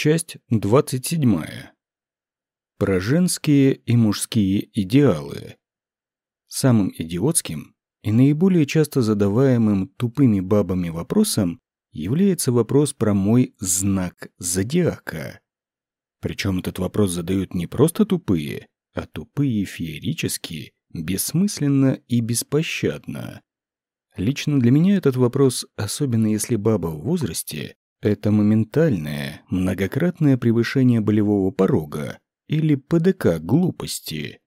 Часть 27. Про женские и мужские идеалы. Самым идиотским и наиболее часто задаваемым тупыми бабами вопросом является вопрос про мой знак зодиака. Причем этот вопрос задают не просто тупые, а тупые феерически, бессмысленно и беспощадно. Лично для меня этот вопрос, особенно если баба в возрасте, это моментальное, многократное превышение болевого порога или ПДК глупости.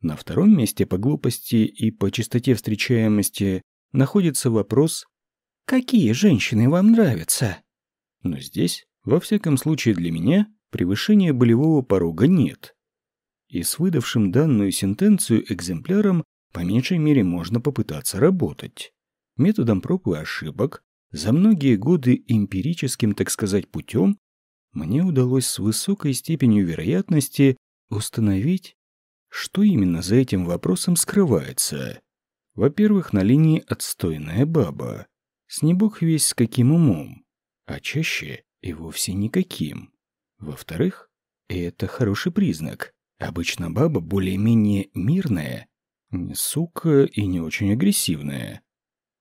На втором месте по глупости и по частоте встречаемости находится вопрос «Какие женщины вам нравятся?» Но здесь, во всяком случае для меня, превышения болевого порога нет. И с выдавшим данную сентенцию экземпляром по меньшей мере можно попытаться работать. Методом проб и ошибок за многие годы эмпирическим, так сказать, путем мне удалось с высокой степенью вероятности установить, что именно за этим вопросом скрывается. Во-первых, на линии отстойная баба. С не бог весь с каким умом, а чаще и вовсе никаким. Во-вторых, это хороший признак, обычно баба более-менее мирная, не сука и не очень агрессивная.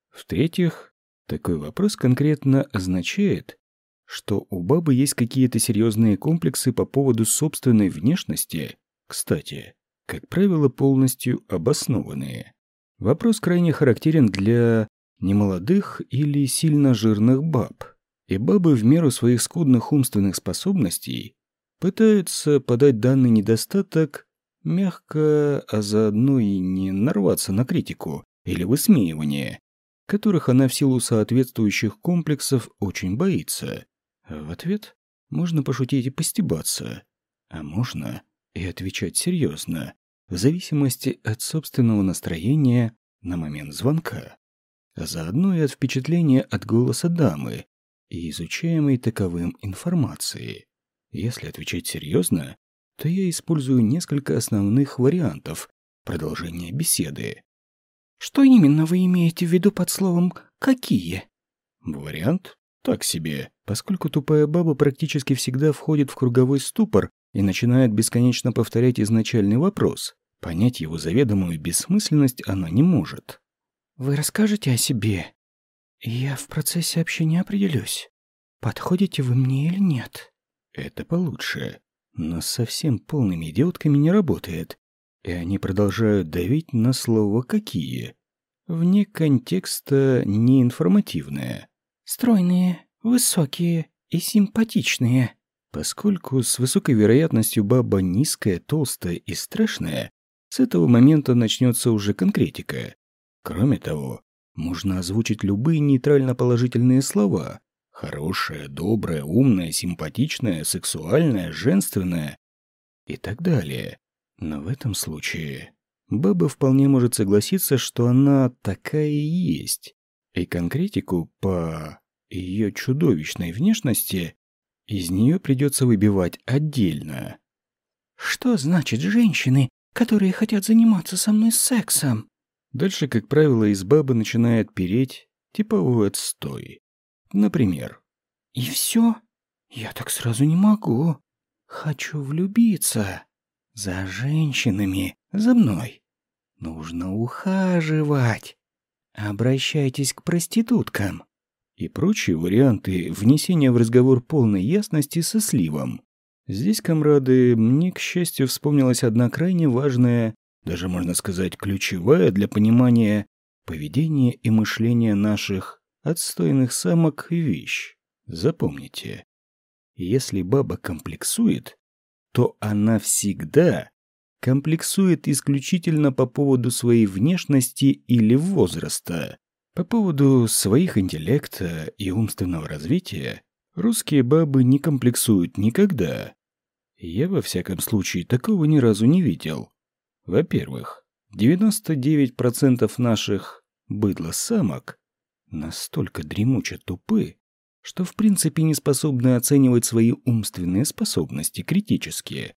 В-третьих, такой вопрос конкретно означает, что у бабы есть какие-то серьезные комплексы по поводу собственной внешности, кстати, как правило, полностью обоснованные. Вопрос крайне характерен для немолодых или сильно жирных баб. И бабы в меру своих скудных умственных способностей пытаются подать данный недостаток мягко, а заодно и не нарваться на критику или высмеивание, которых она в силу соответствующих комплексов очень боится. в ответ можно пошутить и постебаться, а можно и отвечать серьезно, в зависимости от собственного настроения на момент звонка, а заодно и от впечатления от голоса дамы и изучаемой таковым информации. Если отвечать серьезно, то я использую несколько основных вариантов продолжения беседы. Что именно вы имеете в виду под словом «какие»? Вариант так себе, поскольку тупая баба практически всегда входит в круговой ступор и начинает бесконечно повторять изначальный вопрос. Понять его заведомую бессмысленность она не может. Вы расскажете о себе? Я в процессе общения определюсь, подходите вы мне или нет. Это получше. Но совсем полными идиотками не работает и они продолжают давить на слово «какие». Вне контекста неинформативное. «Стройные, высокие и симпатичные». Поскольку с высокой вероятностью баба низкая, толстая и страшная, с этого момента начнется уже конкретика. Кроме того, можно озвучить любые нейтрально-положительные слова. Хорошая, добрая, умная, симпатичная, сексуальная, женственная и так далее. Но в этом случае баба вполне может согласиться, что она такая и есть. И конкретику по ее чудовищной внешности из нее придется выбивать отдельно. «Что значит женщины, которые хотят заниматься со мной сексом?» Дальше, как правило, из бабы начинает переть типовой отстой. Например. «И все? Я так сразу не могу. Хочу влюбиться». За женщинами, за мной. Нужно ухаживать. Обращайтесь к проституткам. И прочие варианты внесения в разговор полной ясности со сливом. Здесь, комрады, мне, к счастью, вспомнилась одна крайне важная, даже можно сказать ключевая для понимания поведения и мышления наших отстойных самок вещь. Запомните, если баба комплексует, то она всегда комплексует исключительно по поводу своей внешности или возраста. По поводу своих интеллекта и умственного развития русские бабы не комплексуют никогда. Я, во всяком случае, такого ни разу не видел. Во-первых, 99% наших быдло-самок настолько дремуче тупы, что в принципе не способны оценивать свои умственные способности критически.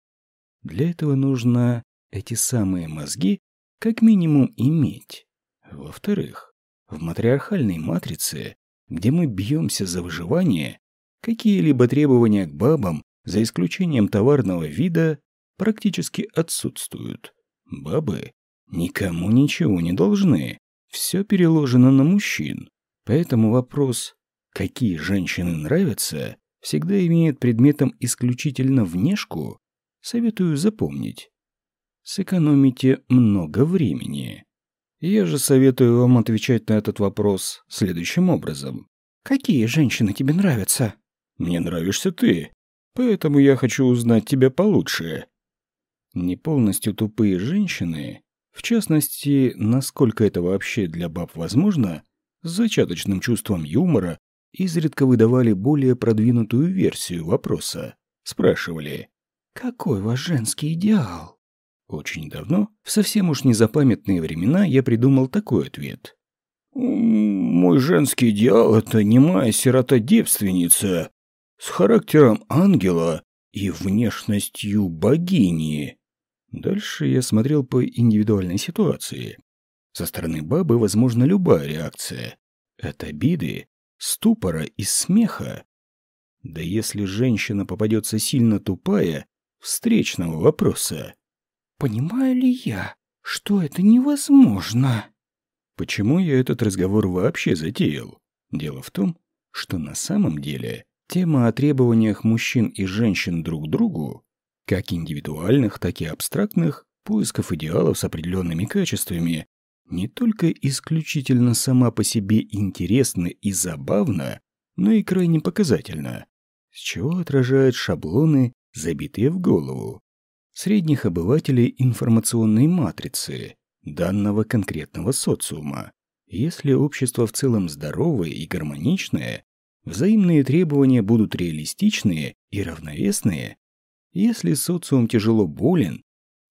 Для этого нужно эти самые мозги как минимум иметь. Во-вторых, в матриархальной матрице, где мы бьемся за выживание, какие-либо требования к бабам за исключением товарного вида, практически отсутствуют. Бабы никому ничего не должны. Все переложено на мужчин. Поэтому вопрос «какие женщины нравятся?» всегда имеет предметом исключительно внешку, советую запомнить. Сэкономите много времени. Я же советую вам отвечать на этот вопрос следующим образом. «Какие женщины тебе нравятся?» «Мне нравишься ты, поэтому я хочу узнать тебя получше». Не полностью тупые женщины, в частности, насколько это вообще для баб возможно, с зачаточным чувством юмора, изредка выдавали более продвинутую версию вопроса. Спрашивали, «Какой ваш женский идеал?» Очень давно, в совсем уж незапамятные времена, я придумал такой ответ. «Мой женский идеал — это немая сирота-девственница с характером ангела и внешностью богини». Дальше я смотрел по индивидуальной ситуации. Со стороны бабы возможна любая реакция. От обиды, ступора и смеха. Да если женщина попадется сильно тупая, встречного вопроса. Понимаю ли я, что это невозможно? Почему я этот разговор вообще затеял? Дело в том, что на самом деле тема о требованиях мужчин и женщин друг к другу, как индивидуальных, так и абстрактных, поисков идеалов с определенными качествами, не только исключительно сама по себе интересна и забавна, но и крайне показательна, с чего отражают шаблоны, забитые в голову средних обывателей информационной матрицы данного конкретного социума. Если общество в целом здоровое и гармоничное, взаимные требования будут реалистичные и равновесные. Если социум тяжело болен,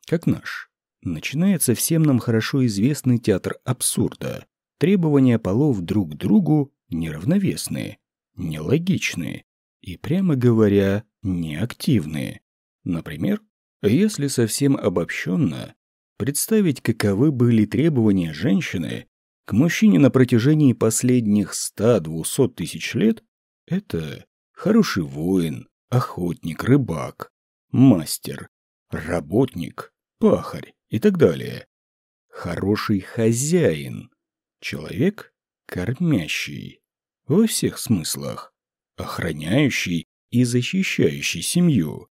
как наш, начинается всем нам хорошо известный театр абсурда. Требования полов друг к другу неравновесные, нелогичные и, прямо говоря, неактивные. Например, если совсем обобщенно, представить, каковы были требования женщины к мужчине на протяжении последних 100-200 тысяч лет, это хороший воин, охотник, рыбак, мастер, работник, пахарь и так далее. Хороший хозяин, человек, кормящий, во всех смыслах, охраняющий и защищающий семью,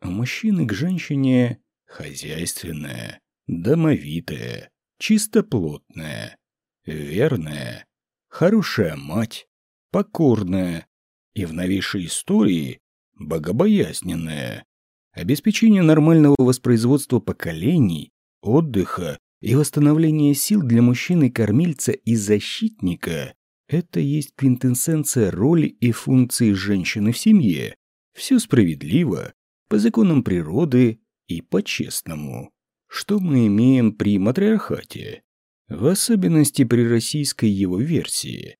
а мужчины к женщине хозяйственная, домовитая, чистоплотная, верная, хорошая мать, покорная и в новейшей истории богобоязненная. Обеспечение нормального воспроизводства поколений, отдыха и восстановления сил для мужчины-кормильца и защитника – это есть квинтэссенция роли и функции женщины в семье. Все справедливо, по законам природы и по-честному. Что мы имеем при матриархате? В особенности при российской его версии,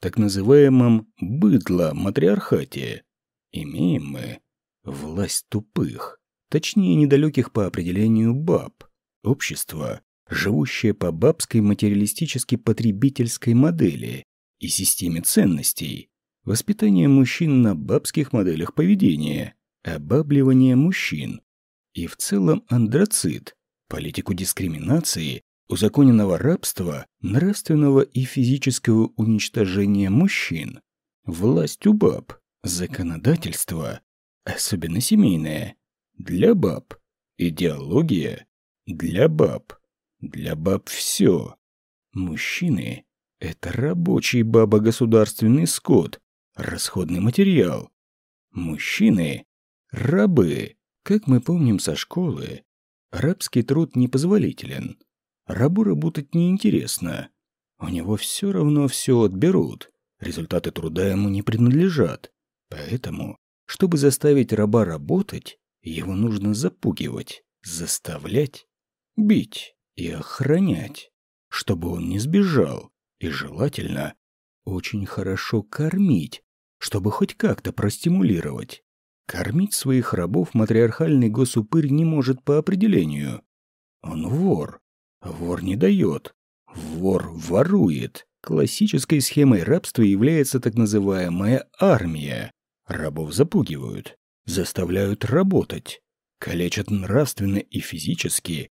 так называемом «быдло-матриархате», имеем мы власть тупых, точнее недалеких по определению баб, общество, живущее по бабской материалистически-потребительской модели и системе ценностей, воспитание мужчин на бабских моделях поведения – обабливание мужчин и в целом андроцит, политику дискриминации, узаконенного рабства, нравственного и физического уничтожения мужчин, власть у баб, законодательство, особенно семейное, для баб, идеология, для баб, для баб все. Мужчины – это рабочий баба-государственный скот, расходный материал. Мужчины Рабы. Как мы помним со школы, рабский труд непозволителен. Рабу работать неинтересно. У него все равно все отберут. Результаты труда ему не принадлежат. Поэтому, чтобы заставить раба работать, его нужно запугивать, заставлять, бить и охранять, чтобы он не сбежал. И желательно очень хорошо кормить, чтобы хоть как-то простимулировать. Кормить своих рабов матриархальный госупырь не может по определению. Он вор. Вор не дает. Вор ворует. Классической схемой рабства является так называемая армия. Рабов запугивают, заставляют работать, калечат нравственно и физически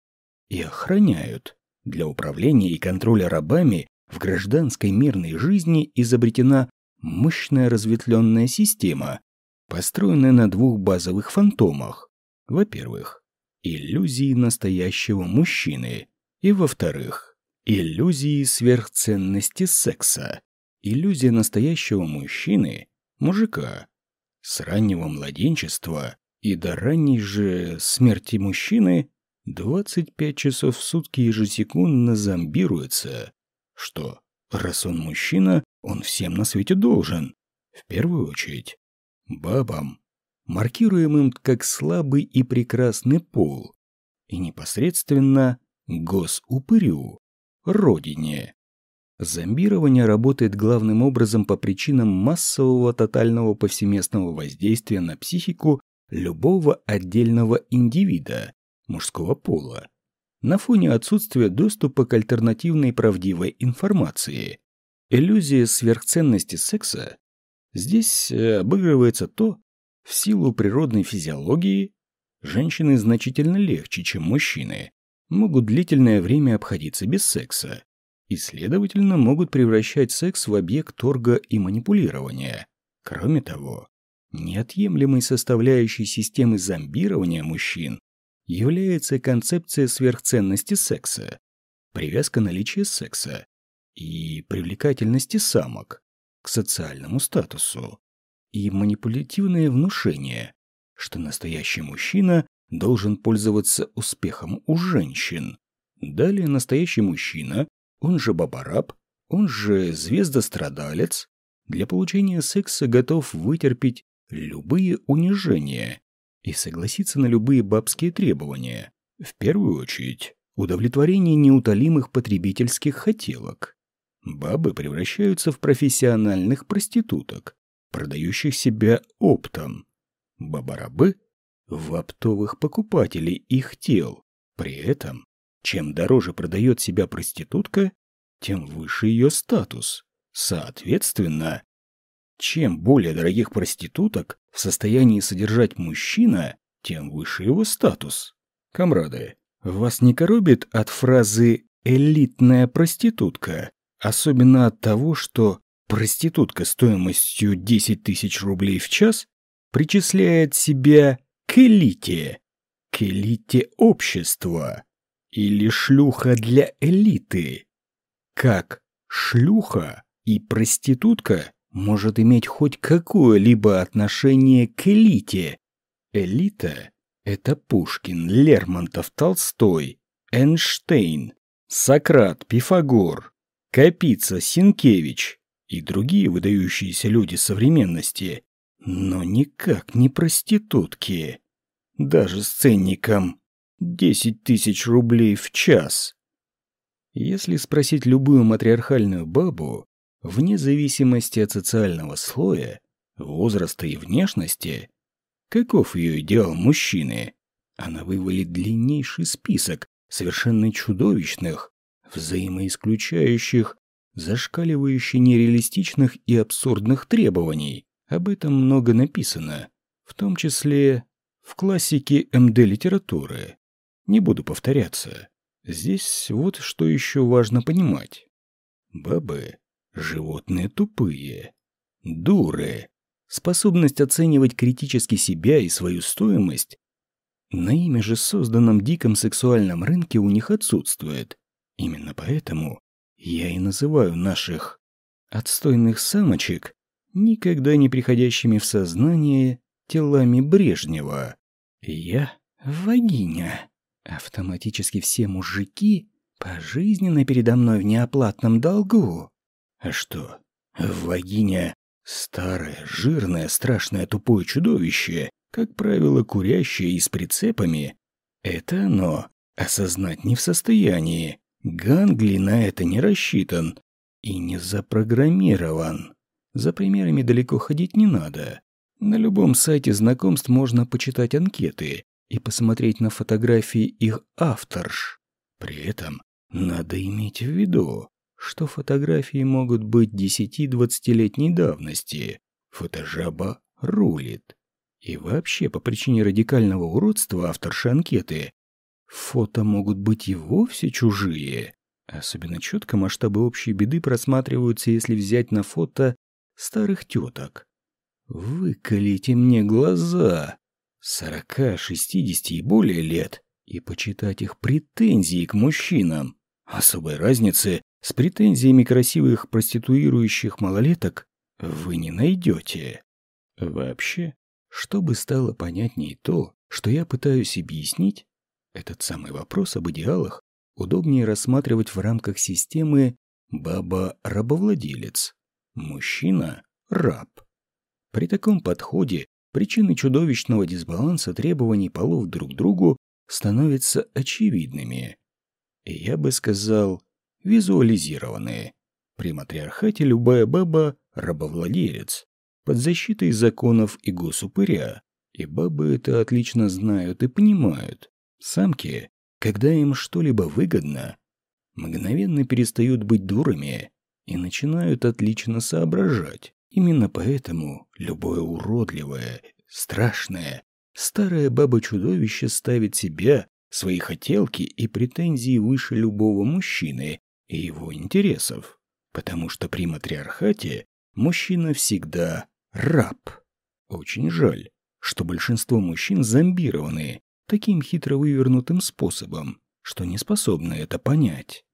и охраняют. Для управления и контроля рабами в гражданской мирной жизни изобретена мощная разветвленная система, построенная на двух базовых фантомах. Во-первых, иллюзии настоящего мужчины, и во-вторых, иллюзии сверхценности секса. Иллюзия настоящего мужчины, мужика, с раннего младенчества и до ранней же смерти мужчины 25 часов в сутки ежесекундно зомбируется. Что, раз он мужчина, он всем на свете должен. В первую очередь, бабам, маркируемым как слабый и прекрасный пол, и непосредственно госупырю, родине. Зомбирование работает главным образом по причинам массового тотального повсеместного воздействия на психику любого отдельного индивида мужского пола на фоне отсутствия доступа к альтернативной правдивой информации. Иллюзия сверхценности секса здесь э, обыгрывается то, в силу природной физиологии женщины значительно легче, чем мужчины, могут длительное время обходиться без секса и, следовательно, могут превращать секс в объект торга и манипулирования. Кроме того, неотъемлемой составляющей системы зомбирования мужчин является концепция сверхценности секса, привязка наличия секса и привлекательности самок к социальному статусу и манипулятивное внушение, что настоящий мужчина должен пользоваться успехом у женщин. Далее настоящий мужчина он же бабараб, он же звездострадалец, для получения секса готов вытерпеть любые унижения и согласиться на любые бабские требования. В первую очередь, удовлетворение неутолимых потребительских хотелок. Бабы превращаются в профессиональных проституток, продающих себя оптом. Бабарабы – в оптовых покупателей их тел. При этом чем дороже продает себя проститутка, тем выше ее статус. Соответственно, чем более дорогих проституток в состоянии содержать мужчина, тем выше его статус. Камрады, вас не коробит от фразы «элитная проститутка», особенно от того, что проститутка стоимостью 10 тысяч рублей в час причисляет себя к элите, к элите общества. Или шлюха для элиты? Как шлюха и проститутка может иметь хоть какое-либо отношение к элите? Элита — это Пушкин, Лермонтов, Толстой, Эйнштейн, Сократ, Пифагор, Капица, Синкевич и другие выдающиеся люди современности, но никак не проститутки. Даже с ценником Десять тысяч рублей в час. Если спросить любую матриархальную бабу, вне зависимости от социального слоя, возраста и внешности, каков ее идеал мужчины, она вывалит длиннейший список совершенно чудовищных, взаимоисключающих, зашкаливающе нереалистичных и абсурдных требований. Об этом много написано, в том числе в классике МД-литературы. Не буду повторяться. Здесь вот что еще важно понимать. Бабы — животные тупые, дуры. Способность оценивать критически себя и свою стоимость на имя же созданном диком сексуальном рынке у них отсутствует. Именно поэтому я и называю наших отстойных самочек никогда не приходящими в сознание телами Брежнева. Я вагиня. Автоматически все мужики пожизненно передо мной в неоплатном долгу. А что, вагиня старое, жирное, страшное, тупое чудовище, как правило, курящее и с прицепами, это оно осознать не в состоянии. Гангли на это не рассчитан и не запрограммирован. За примерами далеко ходить не надо. На любом сайте знакомств можно почитать анкеты, и посмотреть на фотографии их авторш. При этом надо иметь в виду, что фотографии могут быть 10-20-летней давности. Фотожаба рулит. И вообще, по причине радикального уродства авторши анкеты, фото могут быть и вовсе чужие. Особенно четко масштабы общей беды просматриваются, если взять на фото старых теток. Выколите мне глаза. Сорока, шестидесяти и более лет. И почитать их претензии к мужчинам. Особой разницы с претензиями красивых проституирующих малолеток вы не найдете. Вообще, чтобы стало понятней то, что я пытаюсь объяснить, этот самый вопрос об идеалах удобнее рассматривать в рамках системы «баба-рабовладелец», «мужчина-раб». При таком подходе причины чудовищного дисбаланса требований полов друг к другу становятся очевидными. И я бы сказал, визуализированные. При матриархате любая баба – рабовладелец, под защитой законов и госупыря. И бабы это отлично знают и понимают. Самки, когда им что-либо выгодно, мгновенно перестают быть дурами и начинают отлично соображать. Именно поэтому любое уродливое, страшное, старое баба-чудовище ставит себя, свои хотелки и претензии выше любого мужчины и его интересов. Потому что при матриархате мужчина всегда раб. Очень жаль, что большинство мужчин зомбированы таким хитро вывернутым способом, что не способны это понять.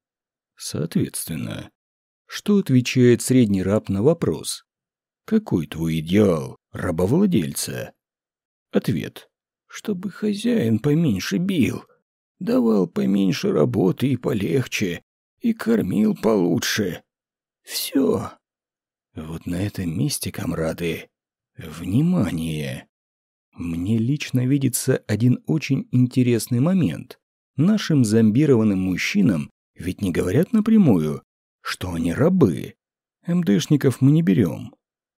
Соответственно, что отвечает средний раб на вопрос «Какой твой идеал, рабовладельца?» Ответ «Чтобы хозяин поменьше бил, давал поменьше работы и полегче, и кормил получше. Все. Вот на этом месте, комрады, внимание! Мне лично видится один очень интересный момент. Нашим зомбированным мужчинам ведь не говорят напрямую, что они рабы. МДшников мы не берем.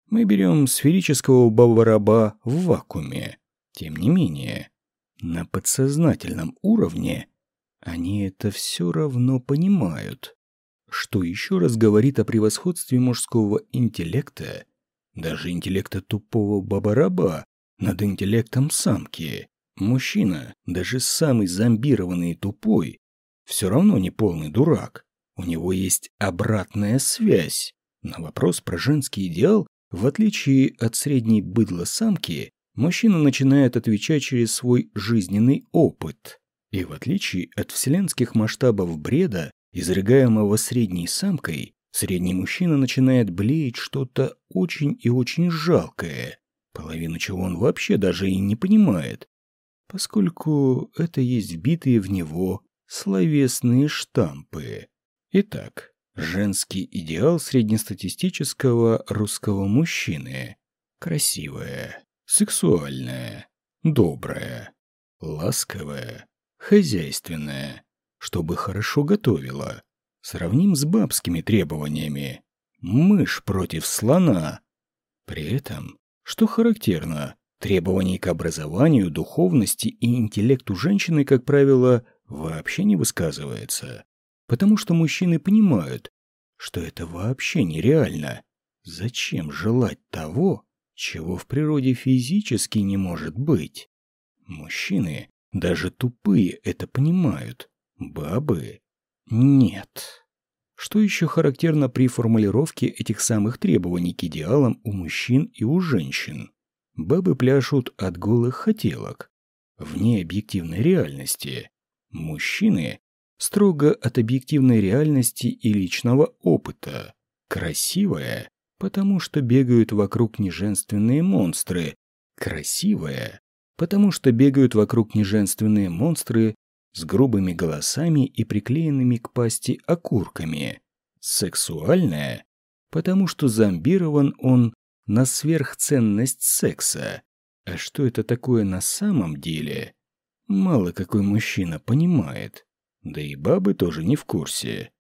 Мы берем сферического баба-раба в вакууме. Тем не менее, на подсознательном уровне они это все равно понимают. Что еще раз говорит о превосходстве мужского интеллекта, даже интеллекта тупого бабараба над интеллектом самки. Мужчина, даже самый зомбированный и тупой, все равно не полный дурак. У него есть обратная связь. На вопрос про женский идеал, в отличие от средней быдло-самки, мужчина начинает отвечать через свой жизненный опыт. И в отличие от вселенских масштабов бреда, изрыгаемого средней самкой, средний мужчина начинает блеять что-то очень и очень жалкое, половину чего он вообще даже и не понимает, поскольку это есть вбитые в него словесные штампы. Итак, женский идеал среднестатистического русского мужчины. Красивая, сексуальная, добрая, ласковая, хозяйственная, чтобы хорошо готовила. Сравним с бабскими требованиями. Мышь против слона. При этом, что характерно, требований к образованию, духовности и интеллекту женщины, как правило, вообще не высказывается. Потому что мужчины понимают, что это вообще нереально. Зачем желать того, чего в природе физически не может быть? Мужчины даже тупые это понимают. Бабы? Нет. Что еще характерно при формулировке этих самых требований к идеалам у мужчин и у женщин? Бабы пляшут от голых хотелок, вне объективной реальности. Мужчины строго от объективной реальности и личного опыта. Красивая, потому что бегают вокруг неженственные монстры. Красивая, потому что бегают вокруг неженственные монстры с грубыми голосами и приклеенными к пасти окурками. Сексуальная, потому что зомбирован он на сверхценность секса. А что это такое на самом деле? Мало какой мужчина понимает. Да и бабы тоже не в курсе.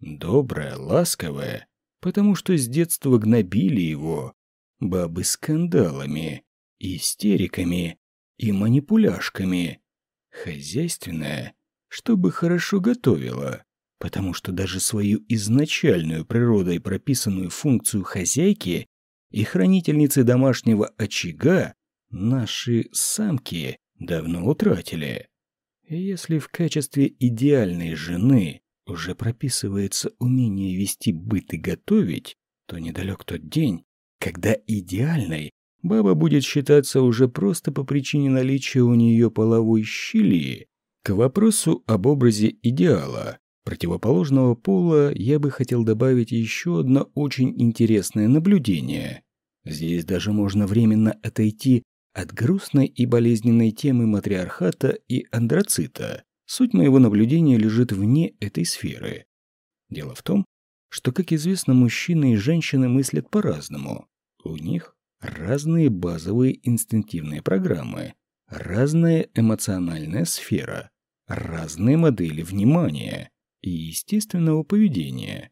Добрая, ласковая, потому что с детства гнобили его. Бабы скандалами, истериками и манипуляшками. Хозяйственная, чтобы хорошо готовила, потому что даже свою изначальную природой прописанную функцию хозяйки и хранительницы домашнего очага наши самки давно утратили. Если в качестве идеальной жены уже прописывается умение вести быт и готовить, то недалек тот день, когда идеальной баба будет считаться уже просто по причине наличия у нее половой щели. К вопросу об образе идеала противоположного пола я бы хотел добавить еще одно очень интересное наблюдение. Здесь даже можно временно отойти от грустной и болезненной темы матриархата и андроцита. Суть моего наблюдения лежит вне этой сферы. Дело в том, что, как известно, мужчины и женщины мыслят по-разному. У них разные базовые инстинктивные программы, разная эмоциональная сфера, разные модели внимания и естественного поведения.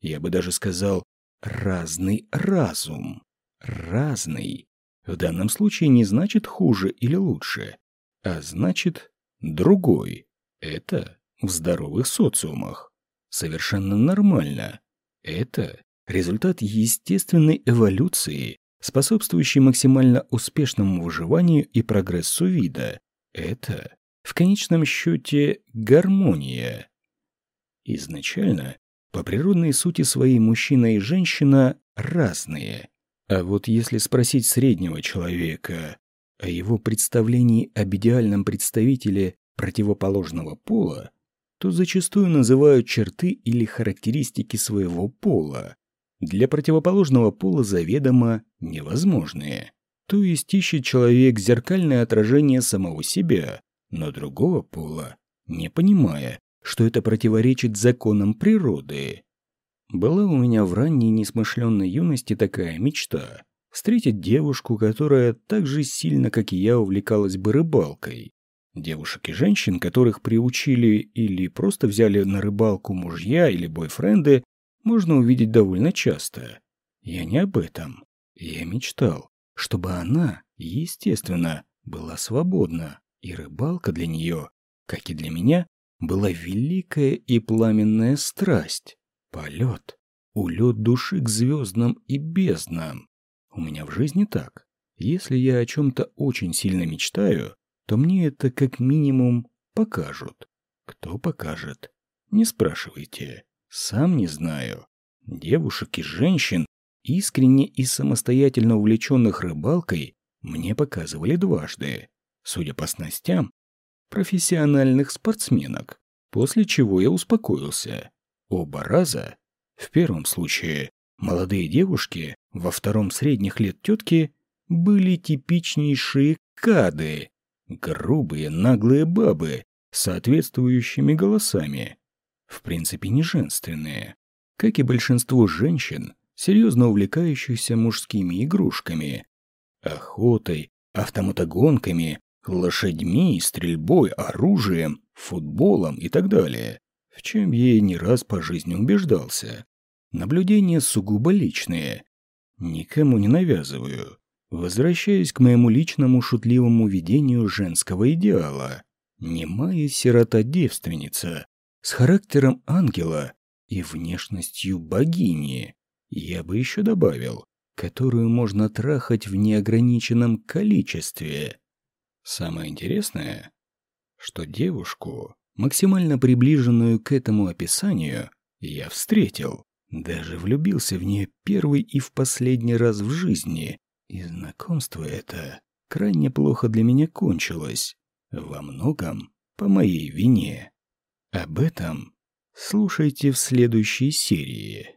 Я бы даже сказал, разный разум. Разный. В данном случае не значит хуже или лучше, а значит другой. Это в здоровых социумах. Совершенно нормально. Это результат естественной эволюции, способствующей максимально успешному выживанию и прогрессу вида. Это, в конечном счете, гармония. Изначально, по природной сути своей мужчина и женщина разные. А вот если спросить среднего человека о его представлении об идеальном представителе противоположного пола, то зачастую называют черты или характеристики своего пола, для противоположного пола заведомо невозможные. То есть ищет человек зеркальное отражение самого себя, но другого пола, не понимая, что это противоречит законам природы. Была у меня в ранней несмышленной юности такая мечта – встретить девушку, которая так же сильно, как и я, увлекалась бы рыбалкой. Девушек и женщин, которых приучили или просто взяли на рыбалку мужья или бойфренды, можно увидеть довольно часто. Я не об этом. Я мечтал, чтобы она, естественно, была свободна, и рыбалка для нее, как и для меня, была великая и пламенная страсть. Полет, улет души к звездам и безднам. У меня в жизни так. Если я о чем-то очень сильно мечтаю, то мне это как минимум покажут. Кто покажет? Не спрашивайте. Сам не знаю. Девушек и женщин, искренне и самостоятельно увлеченных рыбалкой, мне показывали дважды. Судя по снастям, профессиональных спортсменок. После чего я успокоился. Оба раза. В первом случае молодые девушки, во втором средних лет тетки были типичнейшие кады. Грубые, наглые бабы соответствующими голосами. В принципе, не женственные. Как и большинство женщин, серьезно увлекающихся мужскими игрушками. Охотой, автомотогонками, лошадьми, стрельбой, оружием, футболом и так далее. В чем я не раз по жизни убеждался. Наблюдения сугубо личные. Никому не навязываю. Возвращаюсь к моему личному шутливому видению женского идеала. Немая сирота-девственница, с характером ангела и внешностью богини. Я бы еще добавил, которую можно трахать в неограниченном количестве. Самое интересное, что девушку, максимально приближенную к этому описанию, я встретил. Даже влюбился в нее первый и в последний раз в жизни, и знакомство это крайне плохо для меня кончилось. Во многом по моей вине. Об этом слушайте в следующей серии.